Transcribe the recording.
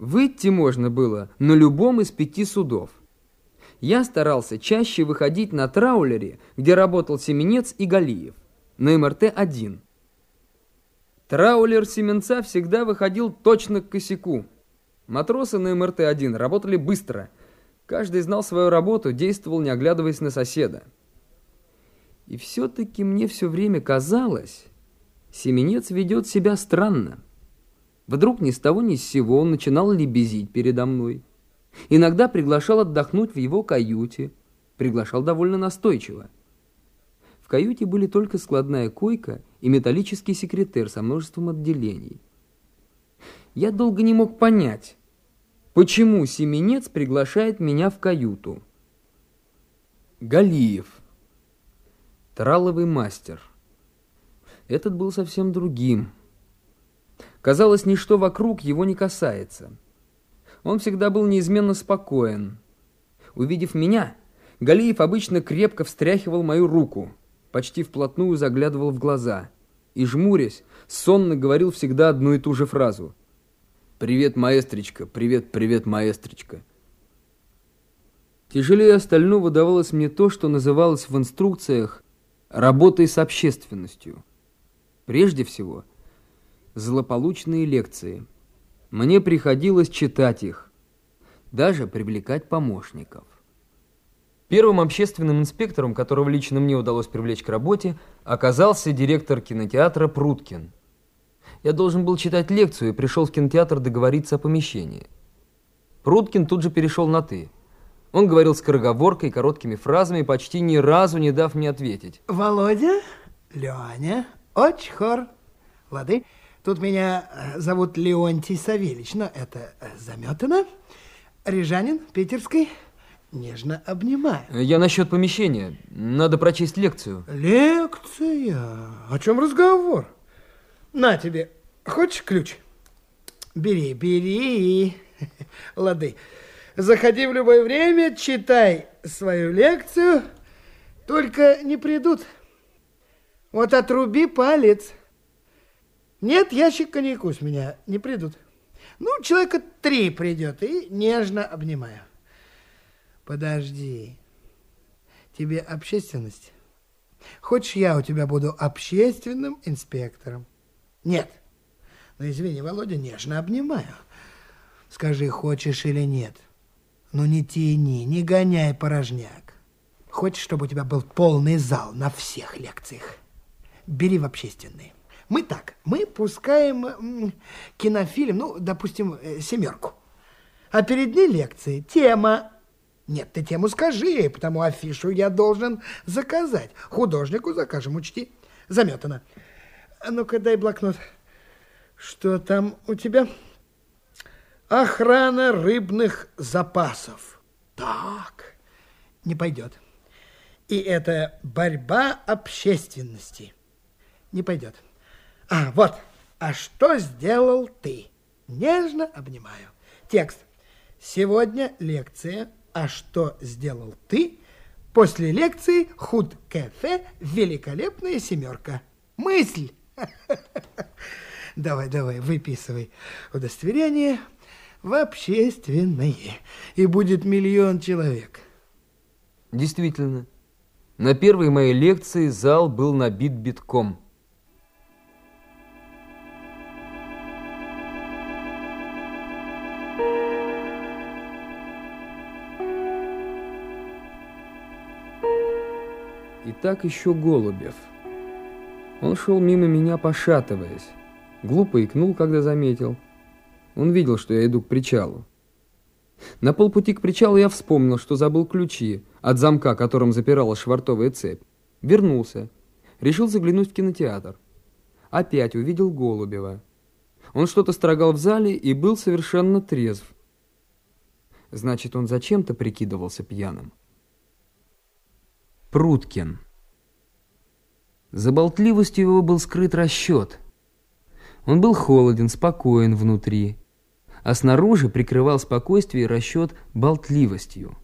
Выйти можно было на любом из пяти судов. Я старался чаще выходить на траулере, где работал Семенец и Галиев, на МРТ-1. Траулер Семенца всегда выходил точно к косяку. Матросы на МРТ-1 работали быстро. Каждый знал свою работу, действовал, не оглядываясь на соседа. И все-таки мне все время казалось, Семенец ведет себя странно. Вдруг ни с того ни с сего он начинал лебезить передо мной. Иногда приглашал отдохнуть в его каюте. Приглашал довольно настойчиво. В каюте были только складная койка и металлический секретер со множеством отделений. Я долго не мог понять, почему Семенец приглашает меня в каюту. Галиев. Траловый мастер. Этот был совсем другим. Казалось, ничто вокруг его не касается. Он всегда был неизменно спокоен. Увидев меня, Галиев обычно крепко встряхивал мою руку, почти вплотную заглядывал в глаза и, жмурясь, сонно говорил всегда одну и ту же фразу. «Привет, маэстричка! Привет, привет, маэстричка!» Тяжелее остального давалось мне то, что называлось в инструкциях «работой с общественностью». Прежде всего, злополучные лекции. Мне приходилось читать их, даже привлекать помощников. Первым общественным инспектором, которого лично мне удалось привлечь к работе, оказался директор кинотеатра Пруткин. Я должен был читать лекцию и пришел в кинотеатр договориться о помещении. Пруткин тут же перешел на «ты». Он говорил скороговоркой, короткими фразами, почти ни разу не дав мне ответить. Володя, Леня, очень хор. Лады, тут меня э, зовут Леонтий Савельевич, но это э, заметано. Рижанин, питерский. Нежно обнимаю. Я насчет помещения. Надо прочесть лекцию. Лекция? О чем разговор? На тебе. Хочешь ключ? Бери, бери. Лады. Заходи в любое время, читай свою лекцию. Только не придут. Вот отруби палец. Нет, ящик коньяку с меня не придут. Ну, человека три придет и нежно обнимаю. Подожди. Тебе общественность? Хочешь, я у тебя буду общественным инспектором? Нет. Ну, извини, Володя, нежно обнимаю. Скажи, хочешь или нет. Ну, не тяни, не гоняй порожняк. Хочешь, чтобы у тебя был полный зал на всех лекциях? Бери в общественные. Мы так, мы пускаем кинофильм, ну, допустим, э, семерку. А перед ней лекции. Тема нет, ты тему скажи, потому афишу я должен заказать. Художнику закажем, учти. Заметано. А ну-ка, дай блокнот. Что там у тебя? Охрана рыбных запасов. Так, не пойдет. И это борьба общественности. Не пойдет. А, вот. А что сделал ты? Нежно обнимаю. Текст. Сегодня лекция а что сделал ты? После лекции худ кафе великолепная семерка. Мысль. Давай, давай, выписывай удостоверение в общественные, и будет миллион человек. Действительно, на первой моей лекции зал был набит битком. И так еще Голубев. Он шел мимо меня, пошатываясь. Глупо икнул, когда заметил. Он видел, что я иду к причалу. На полпути к причалу я вспомнил, что забыл ключи от замка, которым запиралась швартовая цепь. Вернулся. Решил заглянуть в кинотеатр. Опять увидел Голубева. Он что-то строгал в зале и был совершенно трезв. Значит, он зачем-то прикидывался пьяным. Пруткин. За болтливостью его был скрыт расчет. Он был холоден, спокоен внутри, а снаружи прикрывал спокойствие и расчет болтливостью.